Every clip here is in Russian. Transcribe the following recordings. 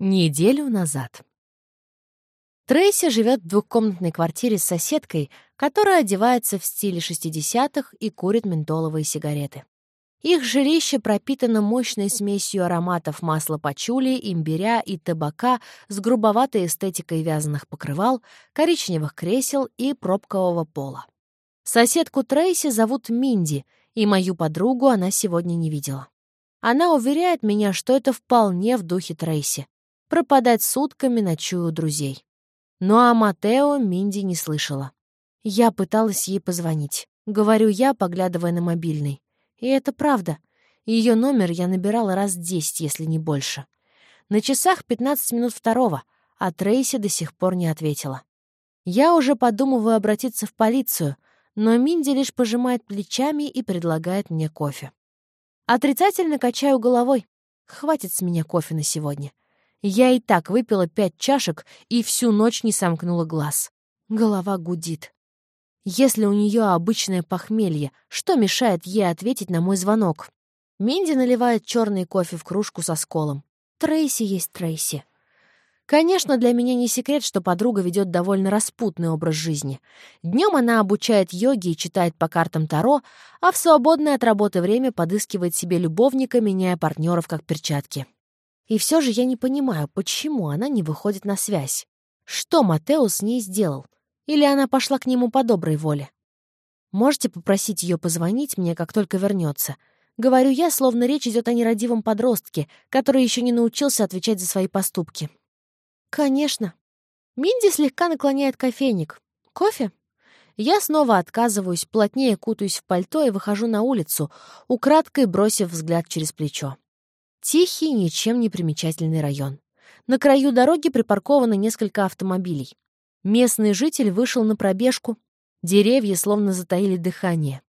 Неделю назад. Трейси живет в двухкомнатной квартире с соседкой, которая одевается в стиле 60-х и курит ментоловые сигареты. Их жилище пропитано мощной смесью ароматов масла пачули, имбиря и табака с грубоватой эстетикой вязаных покрывал, коричневых кресел и пробкового пола. Соседку Трейси зовут Минди, и мою подругу она сегодня не видела. Она уверяет меня, что это вполне в духе Трейси пропадать сутками ночую у друзей. Ну а Матео Минди не слышала. Я пыталась ей позвонить. Говорю я, поглядывая на мобильный. И это правда. Ее номер я набирала раз десять, если не больше. На часах 15 минут второго, а Трейси до сих пор не ответила. Я уже подумываю обратиться в полицию, но Минди лишь пожимает плечами и предлагает мне кофе. Отрицательно качаю головой. Хватит с меня кофе на сегодня. Я и так выпила пять чашек и всю ночь не сомкнула глаз. Голова гудит. Если у нее обычное похмелье, что мешает ей ответить на мой звонок? Минди наливает черный кофе в кружку со сколом. Трейси есть Трейси. Конечно, для меня не секрет, что подруга ведет довольно распутный образ жизни. Днем она обучает йоге и читает по картам Таро, а в свободное от работы время подыскивает себе любовника, меняя партнеров как перчатки. И все же я не понимаю, почему она не выходит на связь. Что Матео с ней сделал? Или она пошла к нему по доброй воле? Можете попросить ее позвонить мне, как только вернется. Говорю я, словно речь идет о нерадивом подростке, который еще не научился отвечать за свои поступки. Конечно. Минди слегка наклоняет кофейник. Кофе? Я снова отказываюсь, плотнее кутаюсь в пальто и выхожу на улицу, украдкой бросив взгляд через плечо. Тихий, ничем не примечательный район. На краю дороги припарковано несколько автомобилей. Местный житель вышел на пробежку. Деревья словно затаили дыхание.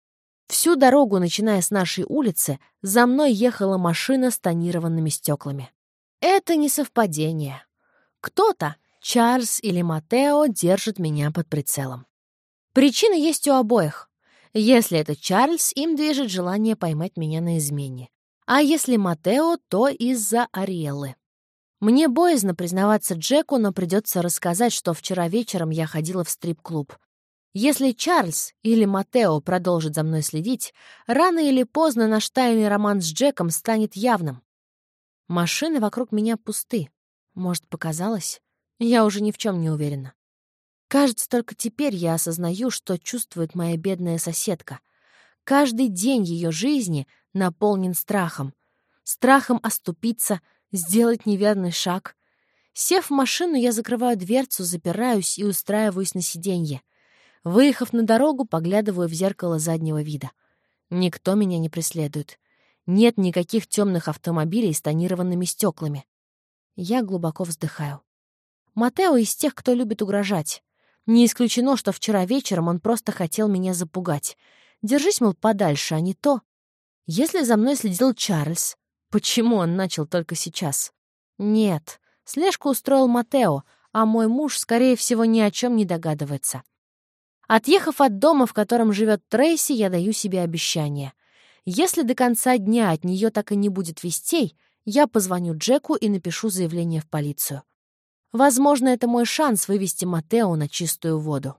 Всю дорогу, начиная с нашей улицы, за мной ехала машина с тонированными стеклами. Это не совпадение. Кто-то, Чарльз или Матео, держит меня под прицелом. Причина есть у обоих. Если это Чарльз, им движет желание поймать меня на измене. А если Матео, то из-за Ариэллы. Мне боязно признаваться Джеку, но придется рассказать, что вчера вечером я ходила в стрип-клуб. Если Чарльз или Матео продолжит за мной следить, рано или поздно наш тайный роман с Джеком станет явным. Машины вокруг меня пусты. Может, показалось? Я уже ни в чем не уверена. Кажется, только теперь я осознаю, что чувствует моя бедная соседка. Каждый день ее жизни наполнен страхом. Страхом оступиться, сделать неверный шаг. Сев в машину, я закрываю дверцу, запираюсь и устраиваюсь на сиденье. Выехав на дорогу, поглядываю в зеркало заднего вида. Никто меня не преследует. Нет никаких темных автомобилей с тонированными стеклами. Я глубоко вздыхаю. Матео из тех, кто любит угрожать. Не исключено, что вчера вечером он просто хотел меня запугать. Держись, мол, подальше, а не то. Если за мной следил Чарльз, почему он начал только сейчас? Нет, слежку устроил Матео, а мой муж, скорее всего, ни о чем не догадывается. Отъехав от дома, в котором живет Трейси, я даю себе обещание. Если до конца дня от нее так и не будет вестей, я позвоню Джеку и напишу заявление в полицию. Возможно, это мой шанс вывести Матео на чистую воду.